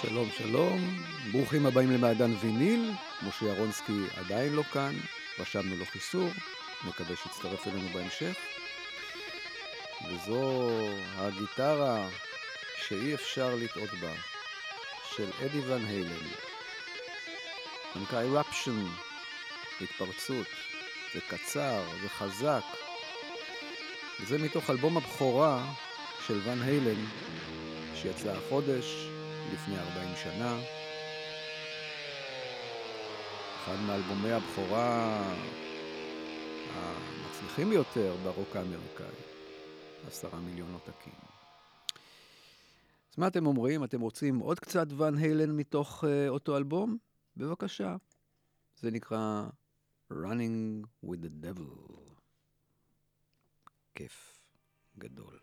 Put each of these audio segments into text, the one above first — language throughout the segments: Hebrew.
שלום שלום, ברוכים הבאים למעדן ויניל, משה ירונסקי עדיין לא כאן, רשמנו לו חיסור, מקווה שיצטרף אלינו בהמשך. וזו הגיטרה שאי אפשר לטעות בה, של אדי ון היילן. נקרא eruption, התפרצות, זה קצר, זה חזק. וזה מתוך אלבום הבכורה של ון היילן, שיצא החודש, לפני 40 שנה. אחד מאלבומי הבכורה המצליחים ביותר ברוק האמריקאי, עשרה מיליון עותקים. אז מה אתם אומרים? אתם רוצים עוד קצת ון היילן מתוך uh, אותו אלבום? בבקשה. זה נקרא Running with the Devil. כיף גדול.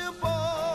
possible.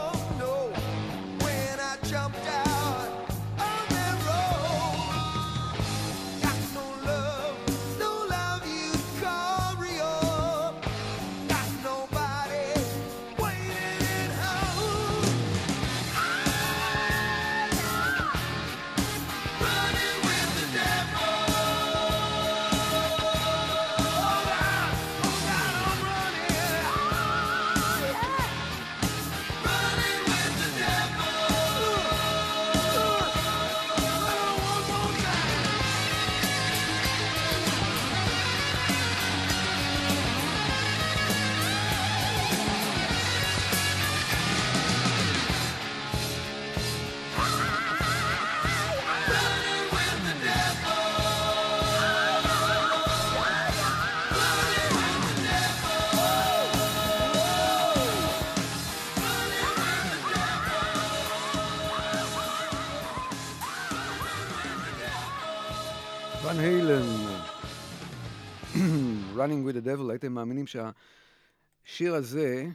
Devil, הייתם מאמינים שהשיר הזה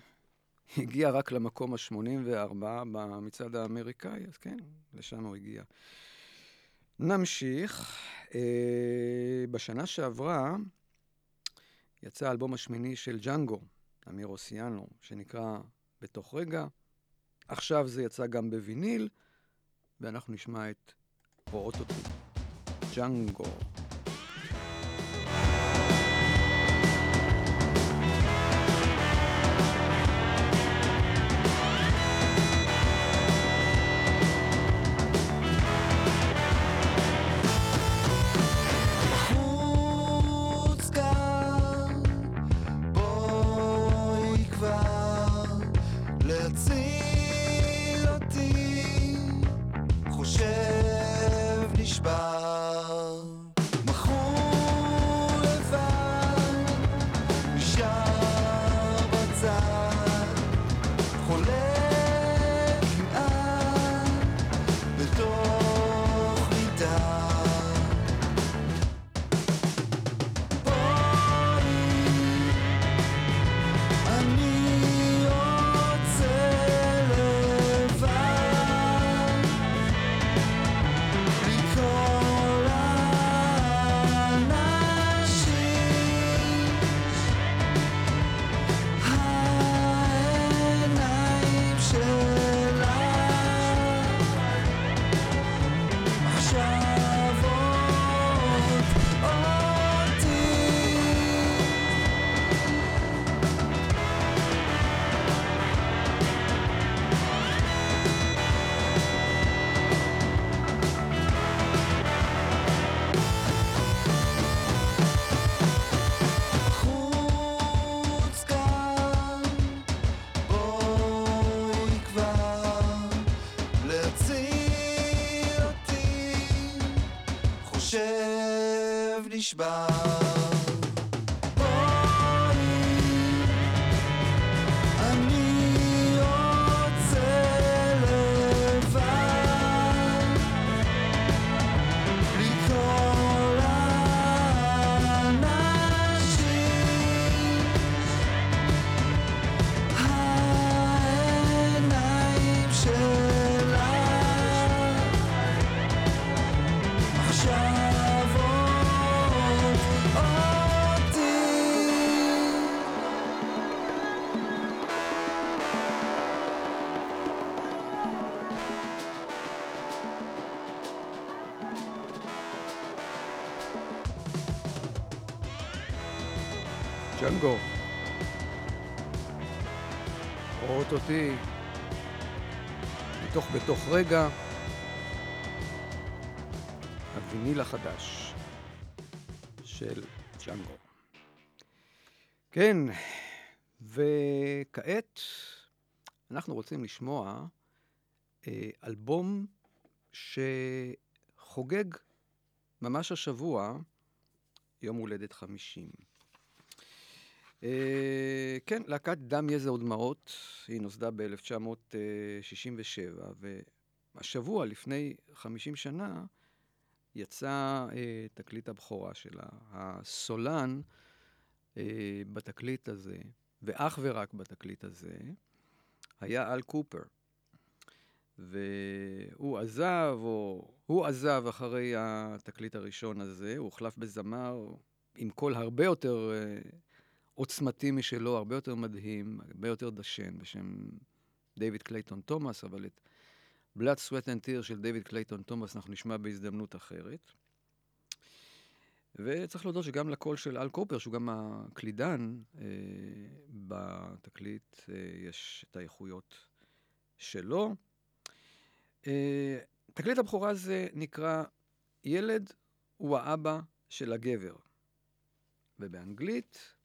הגיע רק למקום ה-84 במצעד האמריקאי, אז כן, לשם הוא הגיע. נמשיך. אה, בשנה שעברה יצא האלבום השמיני של ג'אנגו, אמיר אוסיאנו, שנקרא בתוך רגע. עכשיו זה יצא גם בוויניל, ואנחנו נשמע את רואות אותי. ג'אנגו. ג'אנגו. רגע, הוויניל החדש של ג'אנגו. כן, וכעת אנחנו רוצים לשמוע אה, אלבום שחוגג ממש השבוע יום הולדת 50. אה, כן, להקת דם, יזע ודמעות, היא נוסדה ב-1967, והשבוע, לפני 50 שנה, יצא אה, תקליט הבכורה שלה. הסולן אה, בתקליט הזה, ואך ורק בתקליט הזה, היה אל קופר. והוא עזב, או הוא עזב אחרי התקליט הראשון הזה, הוא הוחלף בזמר עם קול הרבה יותר... אה, עוצמתי משלו, הרבה יותר מדהים, הרבה יותר דשן, בשם דיוויד קלייטון תומאס, אבל את Blood, Sweat and Tear של דיוויד קלייטון תומאס אנחנו נשמע בהזדמנות אחרת. וצריך להודות שגם לקול של אל קופר, שהוא גם הקלידן אה, בתקליט, אה, יש את האיכויות שלו. אה, תקליט הבכורה הזה נקרא ילד הוא האבא של הגבר. ובאנגלית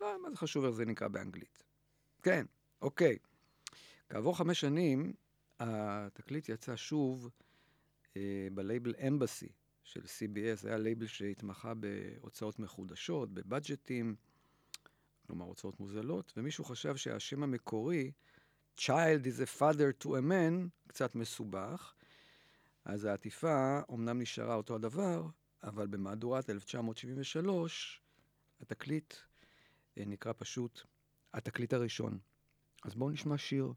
לא, מה זה חשוב איך זה נקרא באנגלית? כן, אוקיי. כעבור חמש שנים, התקליט יצא שוב אה, בלייבל אמבסי של CBS, היה לייבל שהתמחה בהוצאות מחודשות, בבאג'טים, כלומר הוצאות מוזלות, ומישהו חשב שהשם המקורי, Child is a father to a man, קצת מסובך, אז העטיפה אומנם נשארה אותו הדבר, אבל במהדורת 1973 התקליט אה, נקרא פשוט התקליט הראשון. אז בואו נשמע שיר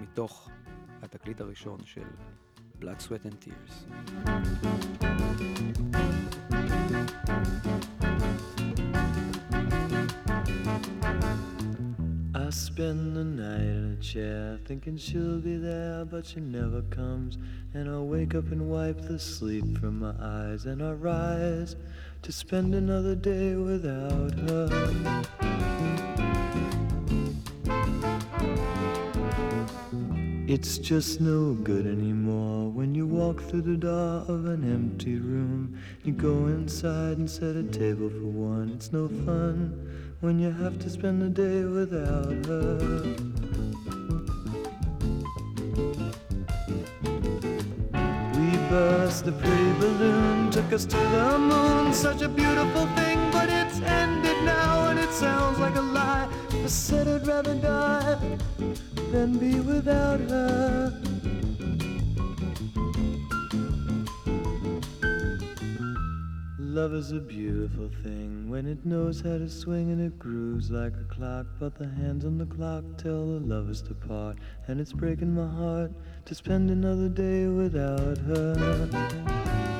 מתוך התקליט הראשון של Blood, Sweat and Tears. I spend the night in a chair thinking she'll be there, but she never comes. And I wake up and wipe the sleep from my eyes, and I rise to spend another day without her. It's just no good anymore when you walk through the door of an empty room. You go inside and set a table for one. It's no fun when you have to spend the day without her. We burst the pretty balloon, took us to the moon, such a beautiful thing, but it's ended now and it sounds like a lie. I said I'd rather die than be without her. Love is a beautiful thing when it knows how to swing and it grooves like a clock. But the hands on the clock tell the lovers to part, and it's breaking my heart to spend another day without her.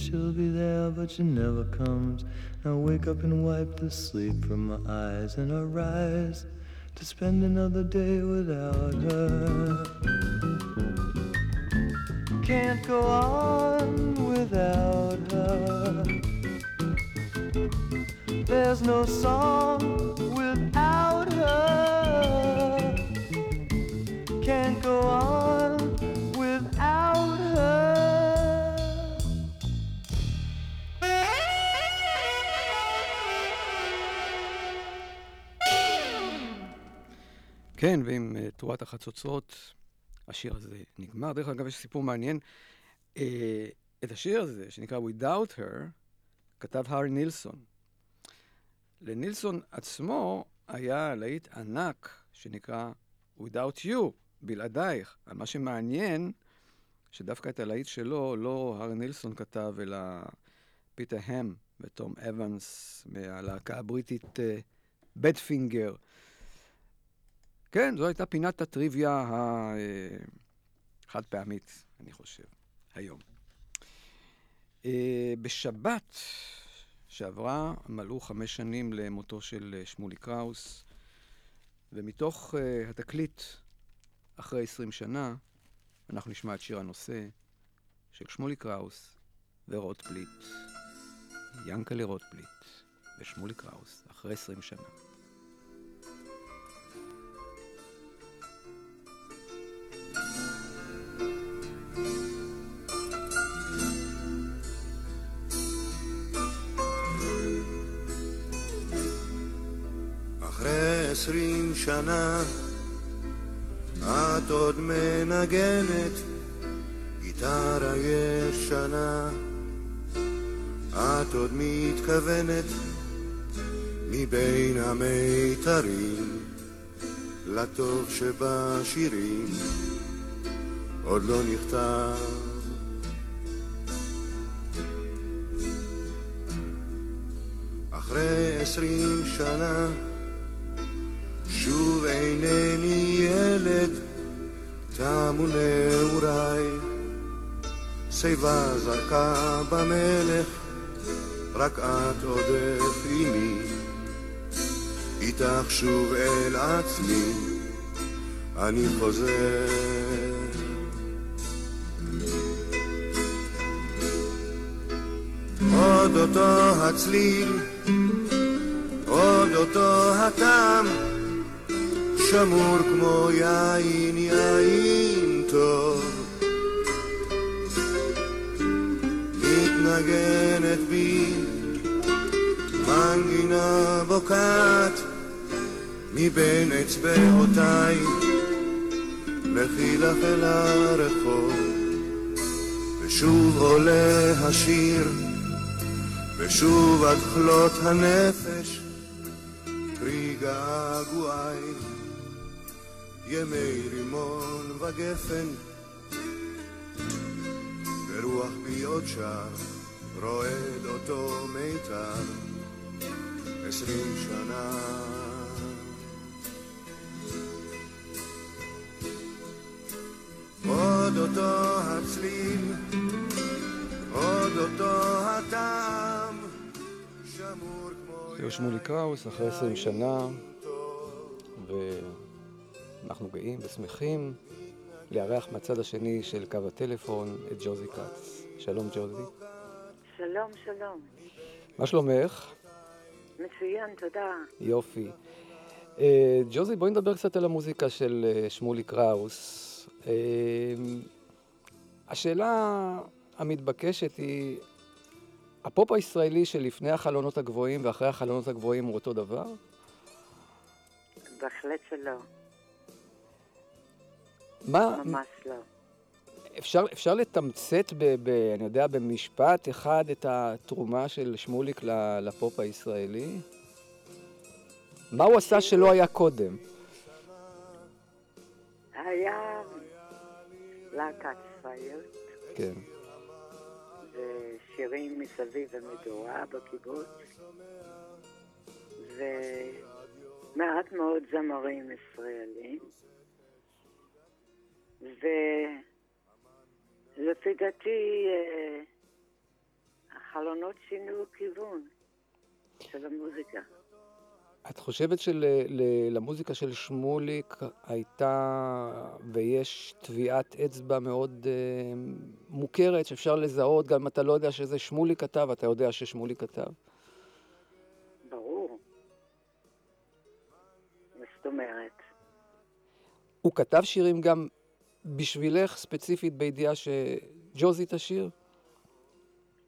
She'll be there, but she never comes. I wake up and wipe the sleep from my eyes, and I rise to spend another day without her. Can't go on without her. There's no song without her. Can't go on כן, ועם uh, תרועת החצוצרות, השיר הזה נגמר. דרך אגב, יש סיפור מעניין. Uh, את השיר הזה, שנקרא Without Her, כתב הארי נילסון. לנילסון עצמו היה להיט ענק שנקרא Without You, בלעדייך. מה שמעניין, שדווקא את הלהיט שלו לא הארי נילסון כתב, אלא פיטר הם ותום אבנס מהלהקה הבריטית בדפינגר. Uh, כן, זו הייתה פינת הטריוויה החד פעמית, אני חושב, היום. אה, בשבת שעברה מלאו חמש שנים למותו של אה, שמולי קראוס, ומתוך התקליט, אחרי עשרים שנה, אנחנו נשמע את שיר הנושא של שמולי קראוס ורוטבליט, ינקלה רוטבליט ושמולי קראוס, אחרי עשרים שנה. עשרים שנה את עוד מנגנת גיטרה ישנה. את עוד מתכוונת מבין המיתרים לטוב שבשירים. עוד לא נכתב. אחרי עשרים שנה שוב אינני ילד, תמו נעוריי. שיבה זרקה במלך, רק את עודף עימי. איתך שוב אל עצמי, אני חוזר. עוד אותו הצליל, עוד אותו הטעם, שמור כמו יין, יין טוב. מתנגנת בי מנגינה בוקעת מבין אצבעותיי, לכי אל הרחוב, ושוב עולה השיר, ושוב עד כלות הנפש, פרי געגועי, ימי רימון וגפן, ורוח בי עוד שר, רועד אותו מיתר, עשרים שנה. עוד אותו הצליל, עוד אותו הטעם, שמור כמו זהו שמולי קראוס, אחרי 20 שנה, ואנחנו גאים ושמחים לארח מהצד השני של קו הטלפון את ג'וזי כץ. שלום ג'וזי. שלום, שלום. מה שלומך? מצוין, תודה. יופי. אה, ג'וזי, בואי נדבר קצת על המוזיקה של אה, שמולי קראוס. אה, השאלה המתבקשת היא, הפופ הישראלי שלפני החלונות הגבוהים ואחרי החלונות הגבוהים הוא אותו דבר? בהחלט שלא, מה, ממש לא. אפשר, אפשר לתמצת, ב, ב, אני יודע, במשפט אחד את התרומה של שמוליק לפופ הישראלי? מה הוא עשה שלא היה קודם? היה להקת צבאיות כן, ושירים מסביב המדורה בקיבוץ ומעט מאוד זמרים ישראלים ולפי דעתי אה, החלונות שינו כיוון של המוזיקה. את חושבת שלמוזיקה של שמוליק הייתה ויש טביעת אצבע מאוד אה, מוכרת שאפשר לזהות, גם אם אתה לא יודע שזה שמוליק כתב, אתה יודע ששמוליק כתב? ברור. מה זאת אומרת? הוא כתב שירים גם בשבילך ספציפית בידיעה שג'וזי תשיר?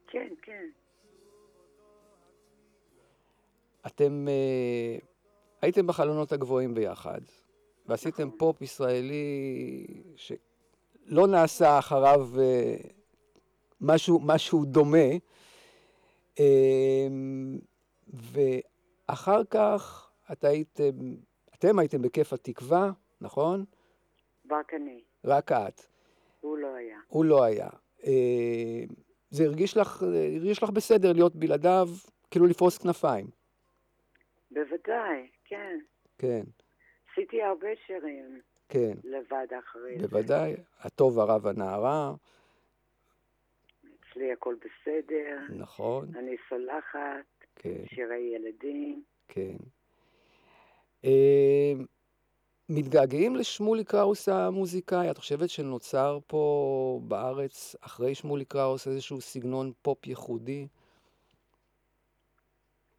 כן, כן. אתם אה, הייתם בחלונות הגבוהים ביחד, ועשיתם נכון. פופ ישראלי שלא נעשה אחריו אה, משהו, משהו דומה, אה, ואחר כך את הייתם, אתם הייתם בכיף התקווה, נכון? רק אני. רק את. הוא לא היה. הוא לא היה. אה, זה הרגיש לך, הרגיש לך בסדר להיות בלעדיו, כאילו לפרוס כנפיים. בוודאי, כן. כן, עשיתי הרבה שירים כן, לבד אחרי זה. בוודאי. הטוב, הרע והנערה, אצלי הכל בסדר, נכון, אני סולחת, כן, שירי ילדים. כן. מתגעגעים לשמולי קראוס המוזיקאי? את חושבת שנוצר פה בארץ, אחרי שמולי קראוס, איזשהו סגנון פופ ייחודי?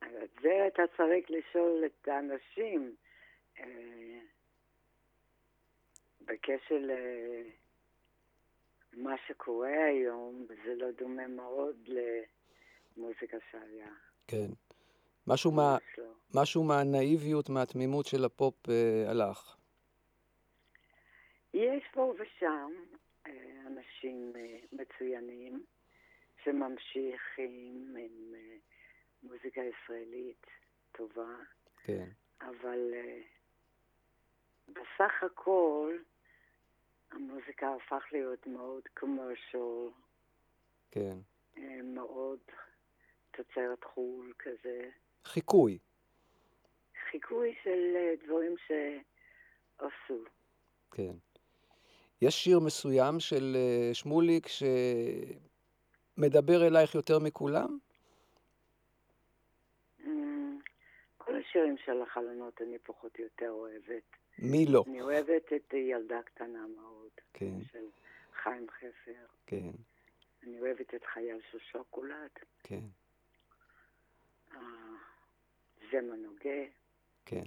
את זה אתה צריך לשאול את האנשים. אה, בקשר למה שקורה היום, זה לא דומה מאוד למוזיקה שהיה. כן. משהו, מה. משהו מהנאיביות, מהתמימות של הפופ אה, הלך. יש פה ושם אה, אנשים אה, מצוינים שממשיכים עם אה, מוזיקה ישראלית טובה, כן, אבל אה, בסך הכל המוזיקה הפך להיות מאוד קומרשל, כן. מאוד תוצרת חו"ל כזה, חיקוי. חיקוי של אה, דברים שעשו. כן. יש שיר מסוים של אה, שמוליק שמדבר אלייך יותר מכולם? אמ, כל השירים של החלונות אני פחות או יותר אוהבת. מי לא? אני אוהבת את ילדה קטנה מאוד, כן, של חיים חפר. כן, אני אוהבת את חייל של שוקולד. כן. אה, זמר נוגה, כן.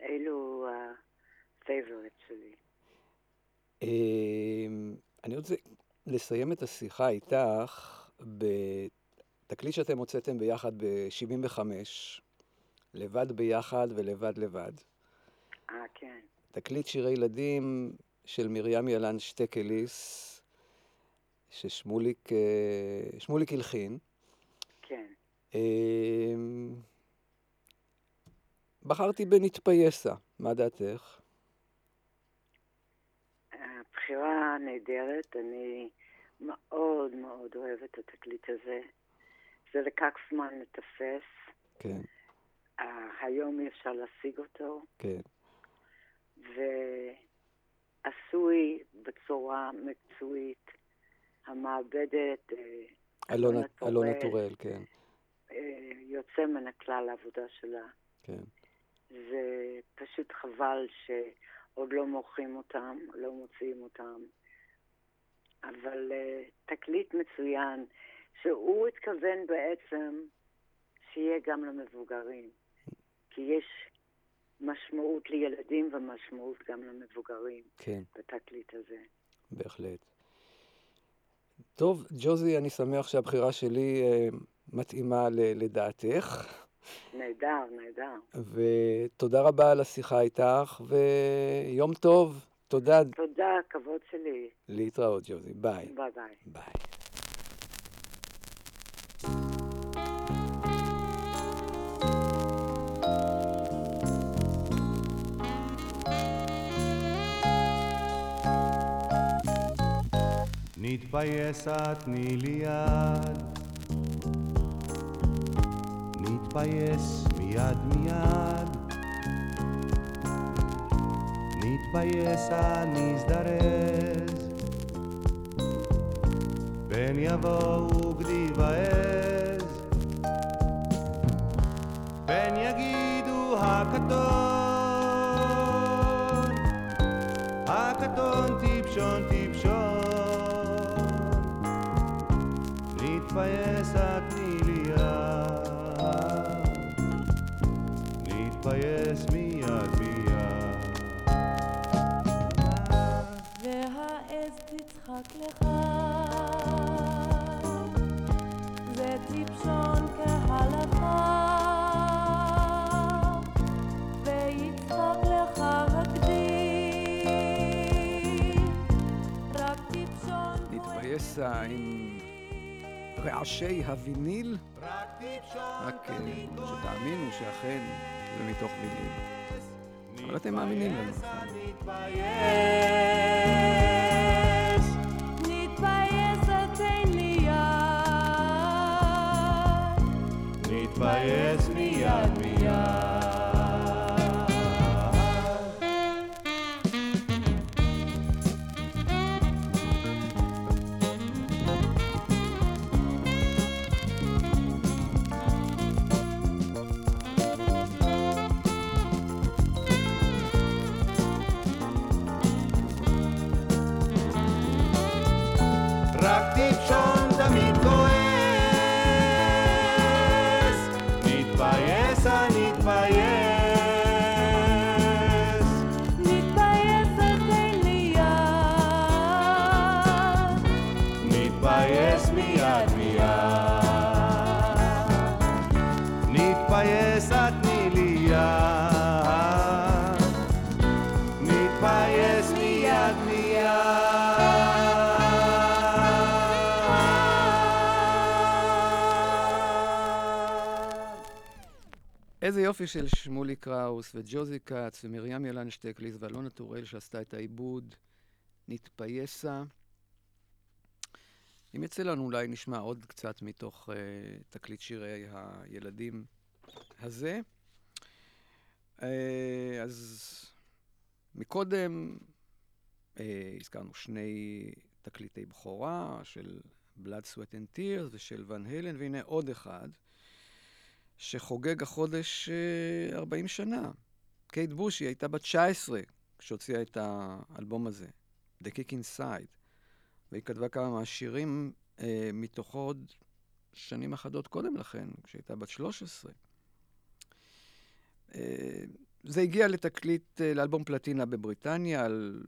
אלו ה favorite שלי. אמ, אני רוצה לסיים את השיחה איתך בתקליט שאתם הוצאתם ביחד ב-75, לבד ביחד ולבד לבד. אה, כן. תקליט שירי ילדים של מרים ילן שטקליס, ששמוליק אה, שמוליק הלחין. כן. אמ, בחרתי בנתפייסה, מה דעתך? הבחירה נהדרת, אני מאוד מאוד אוהבת את התקליט הזה. זה לקח זמן לתפס, כן, אה, היום אי אפשר להשיג אותו, כן, ועשוי בצורה מקצועית. המעבדת, אה, אלונה אלונה טורל. כן, יוצא מן הכלל העבודה שלה. כן. זה פשוט חבל שעוד לא מוכרים אותם, לא מוציאים אותם. אבל uh, תקליט מצוין, שהוא התכוון בעצם שיהיה גם למבוגרים. כי יש משמעות לילדים ומשמעות גם למבוגרים כן, בתקליט הזה. בהחלט. טוב, ג'וזי, אני שמח שהבחירה שלי אה, מתאימה ל- לדעתך, נהדר, נהדר. ותודה רבה על השיחה איתך, ויום טוב. תודה, תודה, כבוד שלי. להתראות, ג'וזי. ביי. ביי ביי. ביי. נתפייס תני לי יד, נתפייס מיד מיד, נתפייס נזדרז, פן יבואו גדי ועז, פן יגידו הקטון, הקטון טיפשון טיפשון, נתפייס תני לי נתפייס מיד מיד. והעז תצחק לך, זה טיפשון כהלכה, ויצחק לך הגדי, רק טיפשון נתפייס עם רעשי הוויניל, רק טיפשון רק אה, שתאמינו שאכן זה מתוך ויניל. אבל אתם מאמינים לנו, איזה יופי של שמולי קראוס וג'וזי כץ ומרים ילן שטקליס ואלונה טוראל שעשתה את העיבוד, נתפייסה. אם יצא לנו אולי נשמע עוד קצת מתוך uh, תקליט שירי הילדים הזה. Uh, אז מקודם uh, הזכרנו שני תקליטי בכורה של Blood, Sweat and Tears ושל ון הלן, והנה עוד אחד. שחוגג החודש אה, 40 שנה. קייט בושי הייתה בת 19 כשהוציאה את האלבום הזה, The Kick Inside, והיא כתבה כמה מהשירים אה, מתוכו עוד שנים אחדות קודם לכן, כשהייתה בת 13. אה, זה הגיע לתקליט, אה, לאלבום פלטינה בבריטניה, על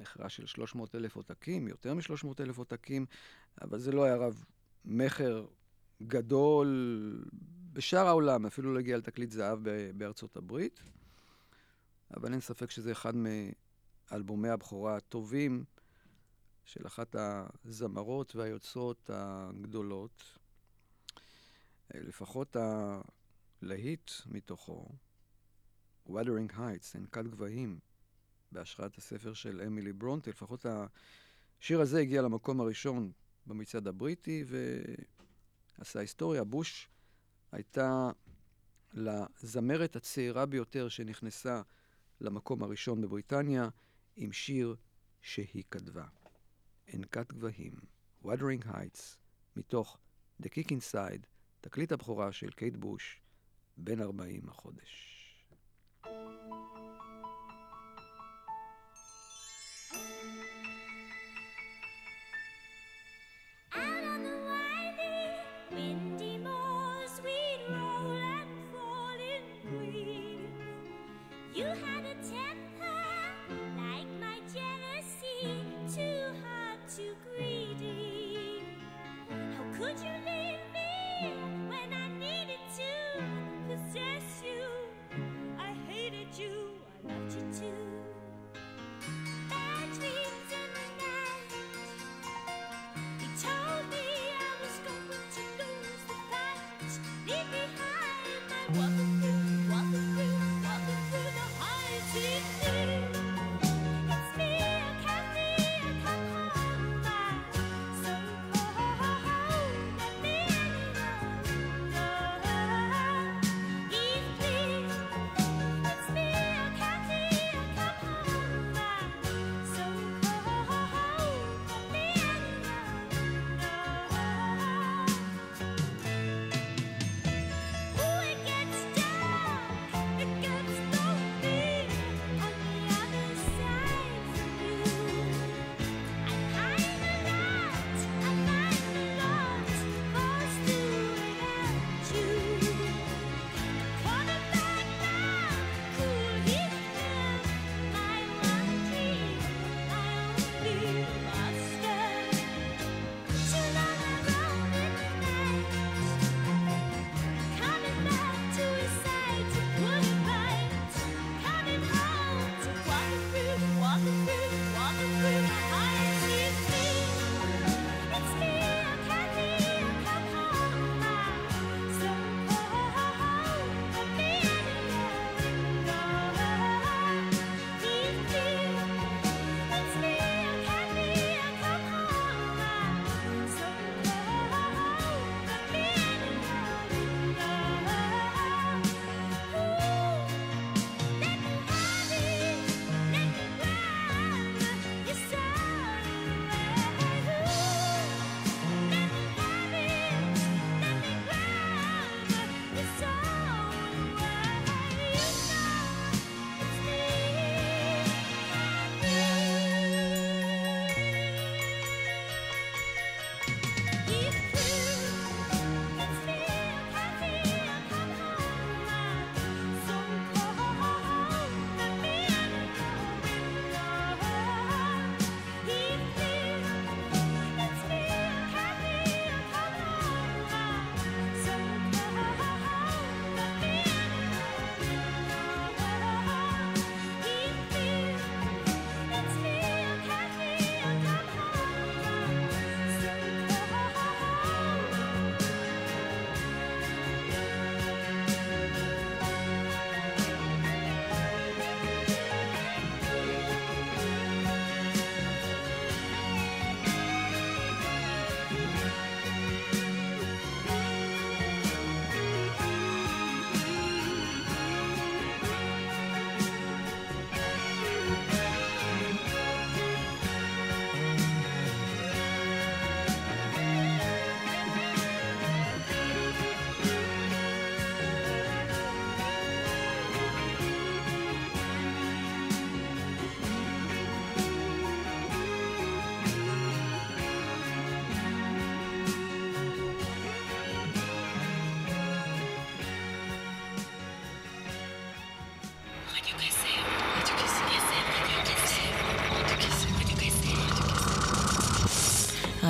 מכירה של 300 אלף עותקים, יותר מ-300 אלף עותקים, אבל זה לא היה רב מכר גדול בשאר העולם, אפילו לא הגיע לתקליט זהב בארצות הברית. אבל אין ספק שזה אחד מאלבומי הבכורה הטובים של אחת הזמרות והיוצרות הגדולות. לפחות הלהיט מתוכו, Wuthering Heights, ענקת גבהים, בהשראת הספר של אמילי ברונטה, לפחות השיר הזה הגיע למקום הראשון במצעד הבריטי ועשה היסטוריה. בוש הייתה לזמרת הצעירה ביותר שנכנסה למקום הראשון בבריטניה עם שיר שהיא כתבה. ענקת גבהים, Wuthering Heights, מתוך The Kick Inside, תקליט הבכורה של קייט בוש, בן 40 החודש.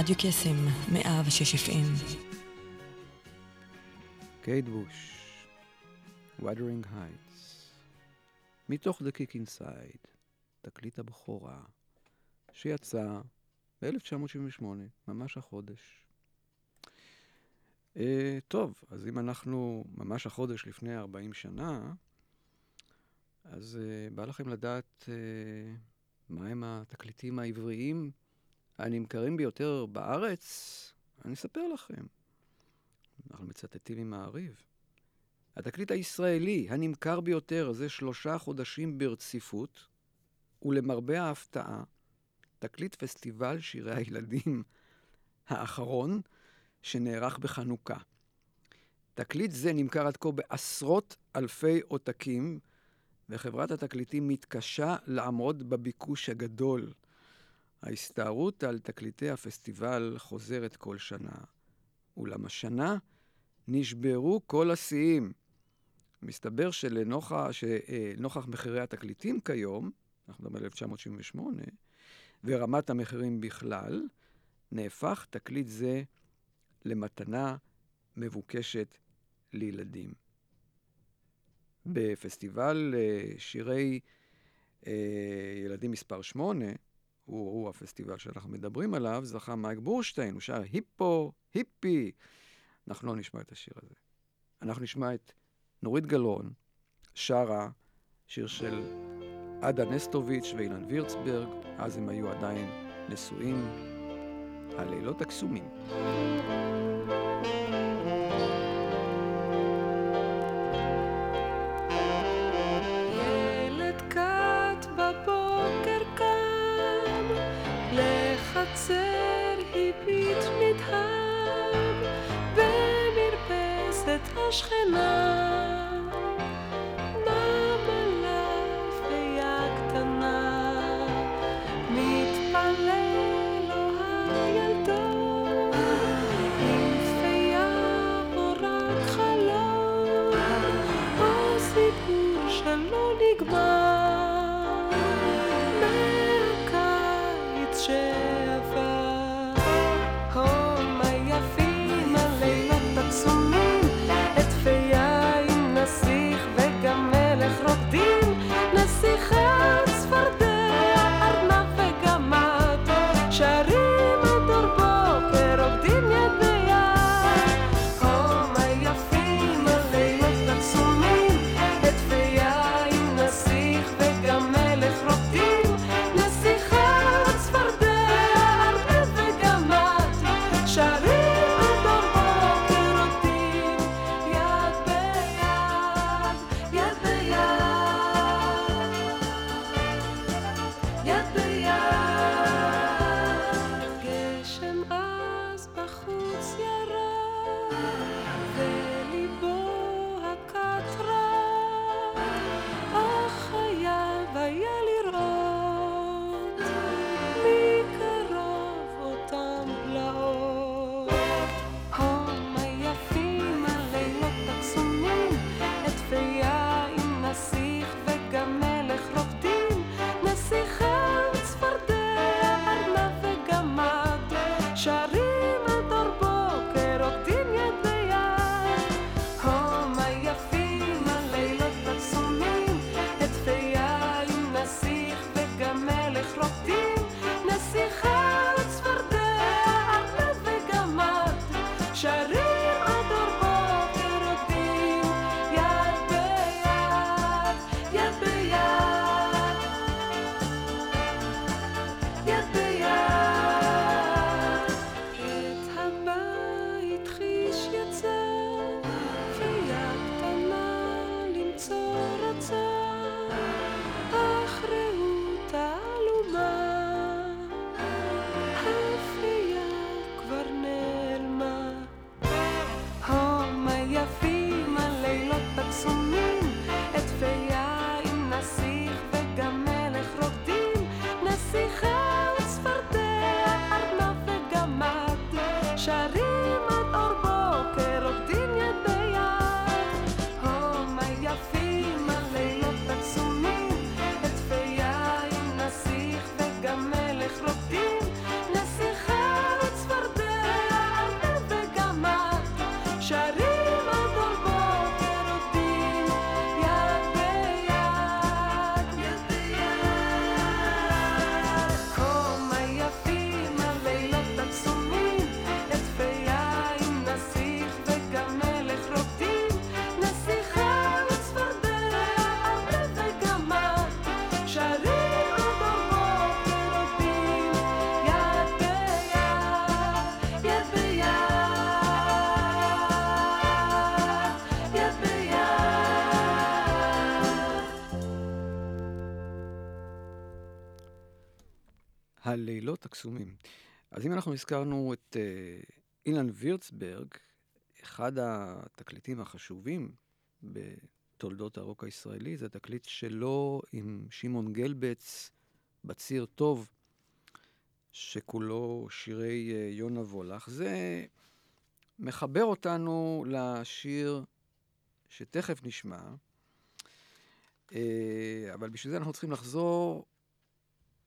רדיו קסם, 106 FM. קייד בוש, Wuthering Heights, מתוך The Kick Inside, תקליט הבכורה, שיצא ב-1978, ממש החודש. Uh, טוב, אז אם אנחנו ממש החודש לפני 40 שנה, אז uh, בא לכם לדעת uh, מהם התקליטים העבריים הנמכרים ביותר בארץ? אני אספר לכם. אנחנו מצטטים ממעריב. התקליט הישראלי הנמכר ביותר זה שלושה חודשים ברציפות, ולמרבה ההפתעה, תקליט פסטיבל שירי הילדים האחרון שנערך בחנוכה. תקליט זה נמכר עד כה בעשרות אלפי עותקים, וחברת התקליטים מתקשה לעמוד בביקוש הגדול. ההסתערות על תקליטי הפסטיבל חוזרת כל שנה. אולם השנה נשברו כל השיאים. מסתבר שלנוכח, שלנוכח מחירי התקליטים כיום, אנחנו מדברים על 1978, ורמת המחירים בכלל, נהפך תקליט זה למתנה מבוקשת לילדים. בפסטיבל אה, שירי אה, ילדים מספר 8, הוא, הוא הפסטיבל שאנחנו מדברים עליו, זכה מייק בורשטיין, הוא שר היפו, היפי. אנחנו לא נשמע את השיר הזה. אנחנו נשמע את נורית גלאון, שרה שיר של עדה נסטוביץ' ואילן וירצברג, אז הם היו עדיין נשואים, הלילות הקסומים. השכנה. הקסומים. אז אם אנחנו הזכרנו את אה, אילן וירצברג, אחד התקליטים החשובים בתולדות הרוק הישראלי, זה תקליט שלו עם שמעון גלבץ בציר טוב, שכולו שירי אה, יונה וולך. זה מחבר אותנו לשיר שתכף נשמע, אה, אבל בשביל זה אנחנו צריכים לחזור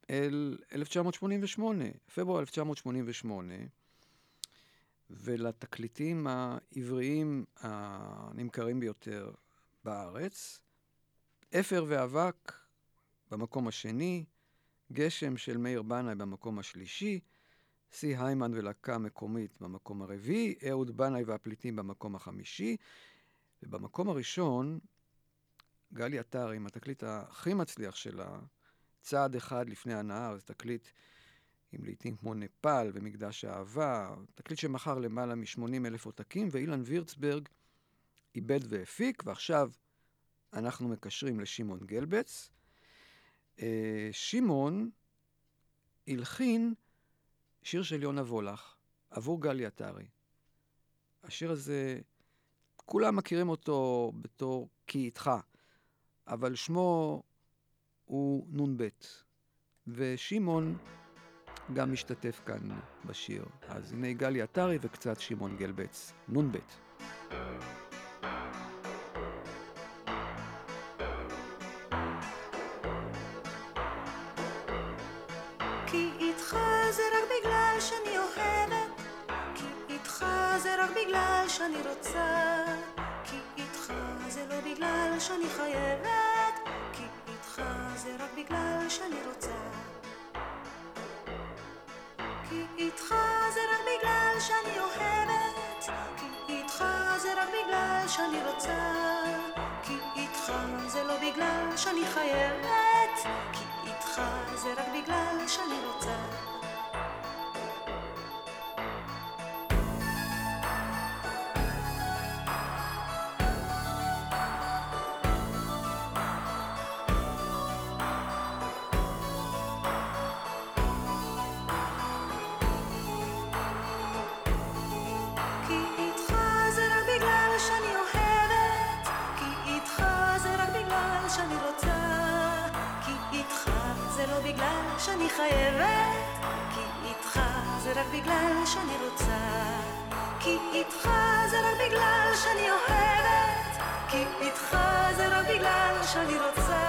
אל 1988, פברואר 1988, ולתקליטים העבריים הנמכרים ביותר בארץ. אפר ואבק במקום השני, גשם של מאיר בנאי במקום השלישי, סי היימן ולהקה מקומית במקום הרביעי, אהוד בנאי והפליטים במקום החמישי, ובמקום הראשון, גלי עטר עם התקליט הכי מצליח שלה, צעד אחד לפני הנהר, זה תקליט עם לעיתים כמו נפאל ומקדש האהבה, תקליט שמכר למעלה מ-80 אלף עותקים, ואילן וירצברג איבד והפיק, ועכשיו אנחנו מקשרים לשמעון גלבץ. אה, שמעון הלחין שיר של יונה וולך עבור גלי עטרי. השיר הזה, כולם מכירים אותו בתור כי איתך, אבל שמו הוא נ"ב, ושמעון גם משתתף כאן בשיר. אז הנה גלי עטרי וקצת שמעון גלבץ, נ"ב. שאני בגלל שאני רוצה, כי איתך זה לא בגלל שאני חייבת, זה רק בגלל שאני רוצה. כי איתך זה רק בגלל שאני אוהבת, כי איתך זה רק בגלל שאני רוצה, כי איתך זה לא בגלל שאני חייבת, כי איתך זה רק בגלל שאני רוצה. שאני חייבת, כי איתך זה רק בגלל שאני רוצה, כי איתך זה רק בגלל שאני אוהבת, כי איתך זה רק בגלל שאני רוצה,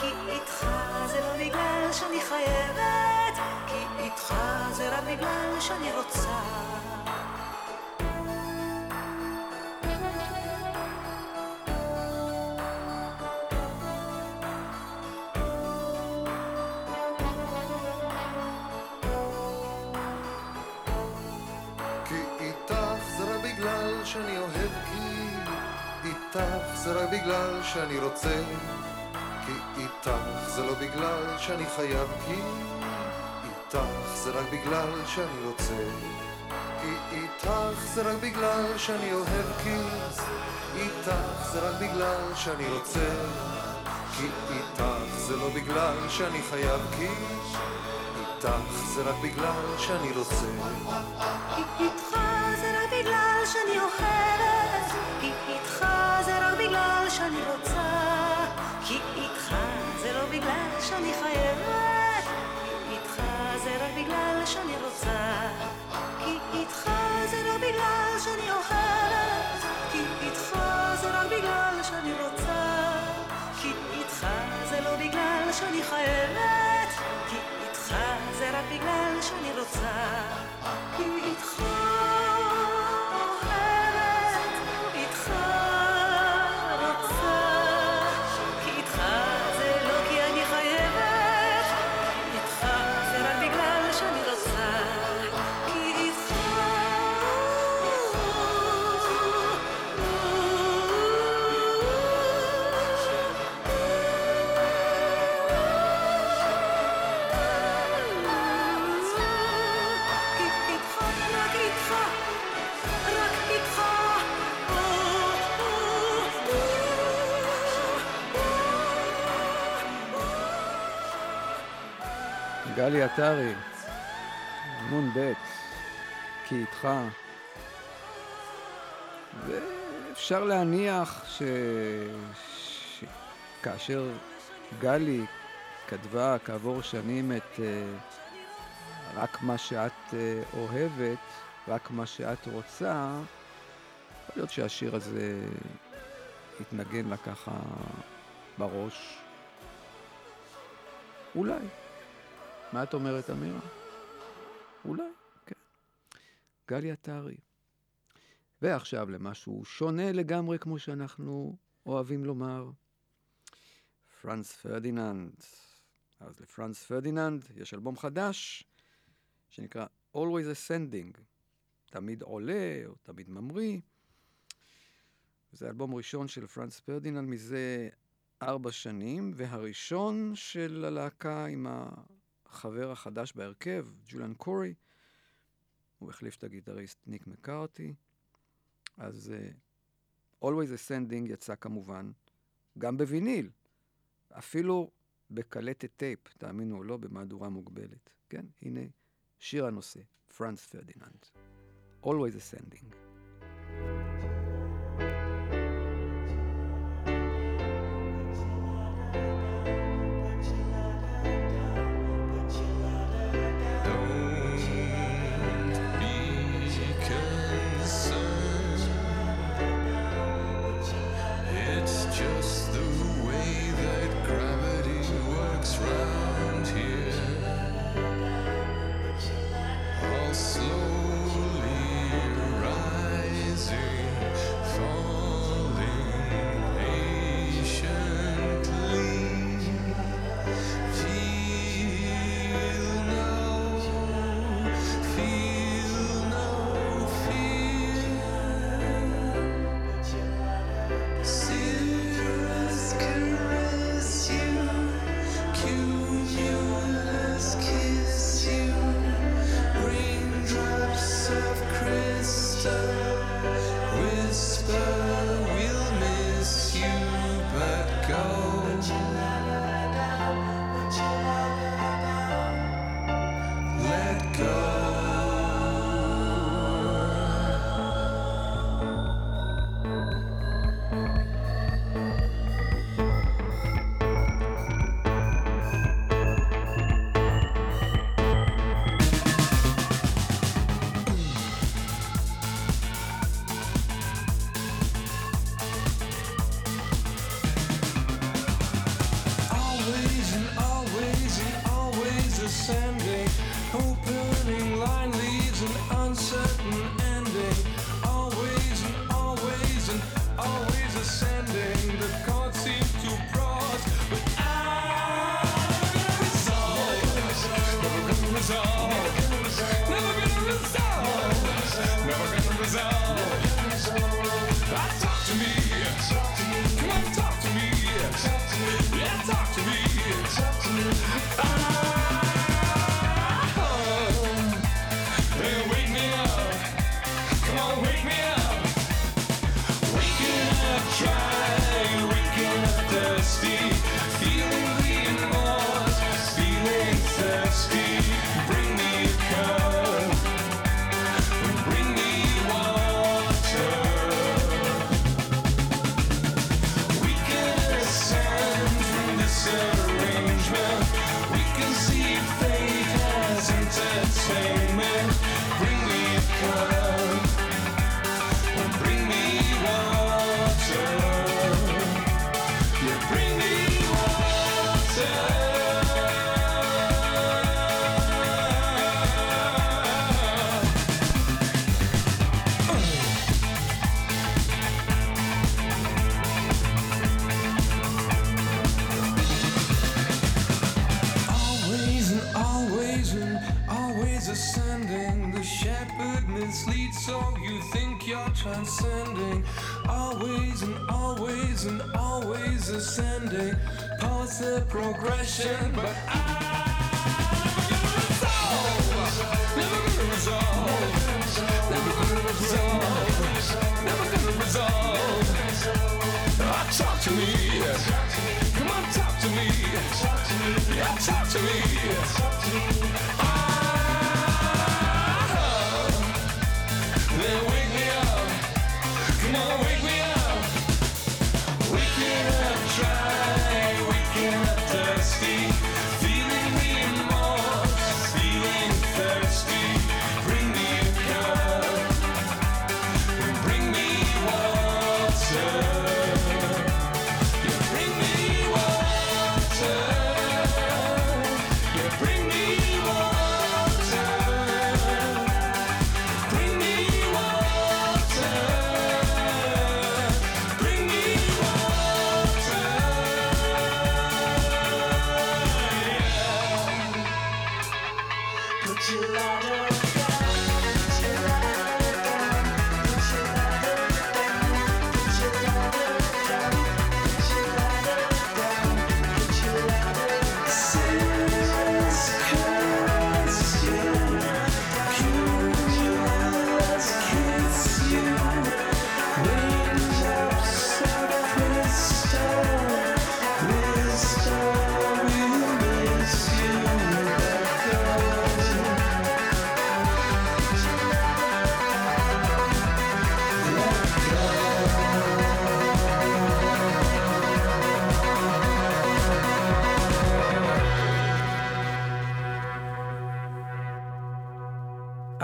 כי איתך זה לא בגלל שאני חייבת, כי איתך זה רק בגלל שאני רוצה. איתך זה רק בגלל שאני רוצה כי איתך זה לא בגלל שאני חייב כי איתך זה רק בגלל שאני רוצה כי איתך זה רק בגלל שאני אוהב כי איתך זה רק בגלל שאני רוצה כי איתך זה לא בגלל שאני חייב כי איתך זה רק בגלל שאני רוצה. כי איתך זה רק בגלל שאני אוהבת, בגלל שאני אוהבת, כי איתך זה רק בגלל שאני רוצה, כי איתך זה לא בגלל שאני חייבת, כי איתך זה רק בגלל שאני רוצה, כי איתך גלי עטרי, נ"ב, כי איתך. ואפשר להניח ש... גלי כתבה כעבור שנים את uh, רק מה שאת uh, אוהבת, רק מה שאת רוצה, יכול להיות שהשיר הזה התנגן לה ככה בראש. אולי. מה את אומרת, אמירה? אולי, כן. גלי עטרי. ועכשיו למשהו שונה לגמרי, כמו שאנחנו אוהבים לומר. פרנץ פרדיננד. אז לפרנץ פרדיננד יש אלבום חדש שנקרא Always Ascending, תמיד עולה או תמיד ממריא. זה אלבום ראשון של פרנץ פרדיננד מזה ארבע שנים, והראשון של הלהקה עם החבר החדש בהרכב, ג'וליאן קורי. הוא החליף את הגיטריסט ניק מקארתי. אז אה, Always Ascending יצא כמובן גם בוויניל, אפילו בקלטת טייפ, תאמינו או לא, במהדורה מוגבלת. כן, הנה שיר הנושא, פרנץ פרדיננד. Always Ascending. progression, but I'm never gonna resolve, never gonna resolve, never gonna resolve. Ah, talk to me, come on, talk to me, yeah, talk to me.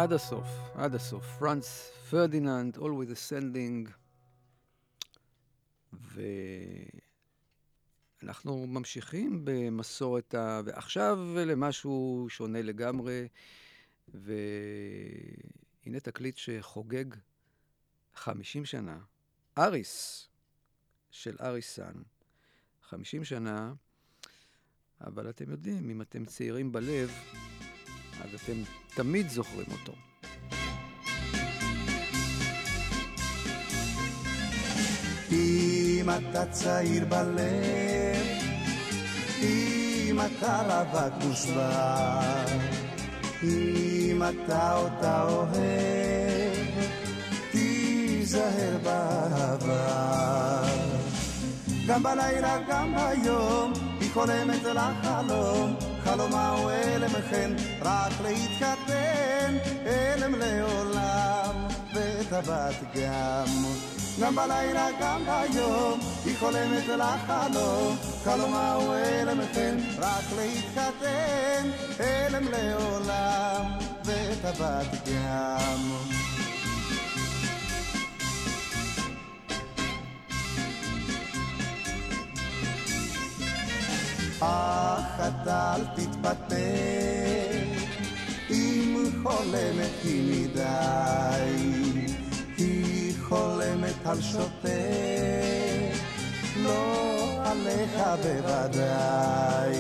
עד הסוף, עד הסוף. פרנס פרדיננד, Always ascending. ואנחנו ממשיכים במסורת ה... ועכשיו למשהו שונה לגמרי. והנה תקליט שחוגג 50 שנה. אריס, של אריסן. 50 שנה, אבל אתם יודעים, אם אתם צעירים בלב, אז אתם תמיד זוכרים אותו. אם אתה צעיר בלב, אם אתה רווק מושבע, אם אתה אותה אוהב, תיזהר בעבר. גם בלילה, גם ביום, היא חולמת לחלום, חלומה הוא הלם וכן, רק להתחתן, הלם לעולם, וטבעת גם. גם בלילה, גם ביום, היא חולמת לחלום, חלומה הוא הלם וכן, רק להתחתן, הלם לעולם, וטבעת גם. אך אתה אל תתפתה, אם חולמת היא מדי, היא חולמת על שוטה, לא עליך בוודאי.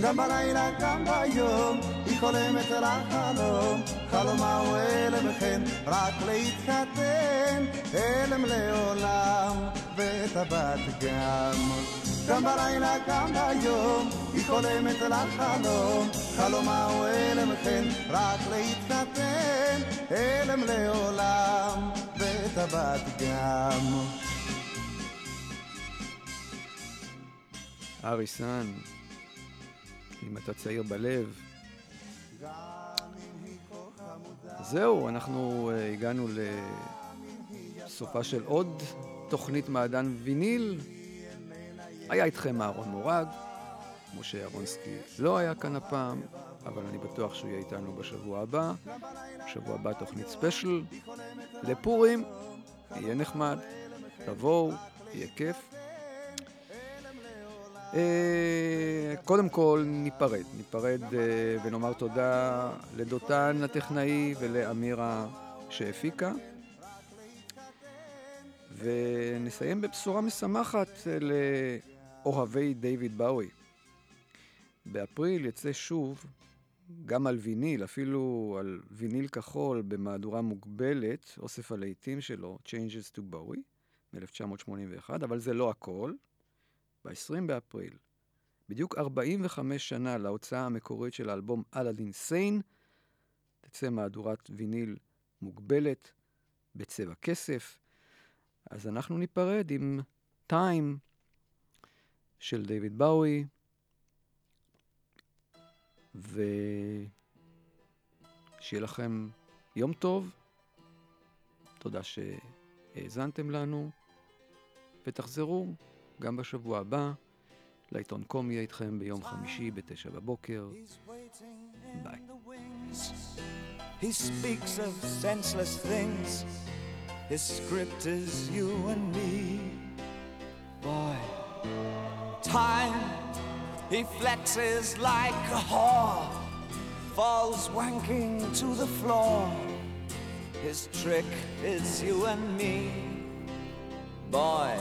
גם בלילה, גם ביום, חולמת על החלום, חלומה הוא הלם וכן, רק להתחתן, הלם לעולם, וטבעת גם. גם בלילה, גם ביום, היא חולמת על החלום, חלומה הוא הלם וכן, רק להתחתן, הלם לעולם, וטבעת גם. אריסן, אם אתה צעיר בלב. זהו, אנחנו uh, הגענו לסופה של עוד תוכנית מעדן ויניל. היה איתכם אהרון מורג, משה אהרונסקי לא היה כאן הפעם, אבל אני בטוח שהוא יהיה איתנו בשבוע הבא. בשבוע הבא תוכנית ספיישל לפורים, יהיה נחמד, תבואו, יהיה כיף. אה, קודם כל ניפרד, ניפרד אה, ונאמר תודה לדותן הטכנאי ולאמירה שהפיקה. ונסיים בבשורה משמחת לאוהבי דיוויד באוי. באפריל יצא שוב, גם על ויניל, אפילו על ויניל כחול במהדורה מוגבלת, אוסף הלהיטים שלו, Changes to Bowie, מ-1981, אבל זה לא הכל. ב-20 באפריל, בדיוק 45 שנה להוצאה המקורית של האלבום אלאדין סיין, תצא מהדורת ויניל מוגבלת בצבע כסף. אז אנחנו ניפרד עם טיים של דיוויד באוי, ושיהיה לכם יום טוב. תודה שהאזנתם לנו, ותחזרו גם בשבוע הבא. לעיתון קום יהיה איתכם ביום חמישי בתשע בבוקר. ביי. He speaks of senseless things. His script is you and me. Boy, time, he flexes like a whore, falls wanking to the floor. His trick is you and me. Boy,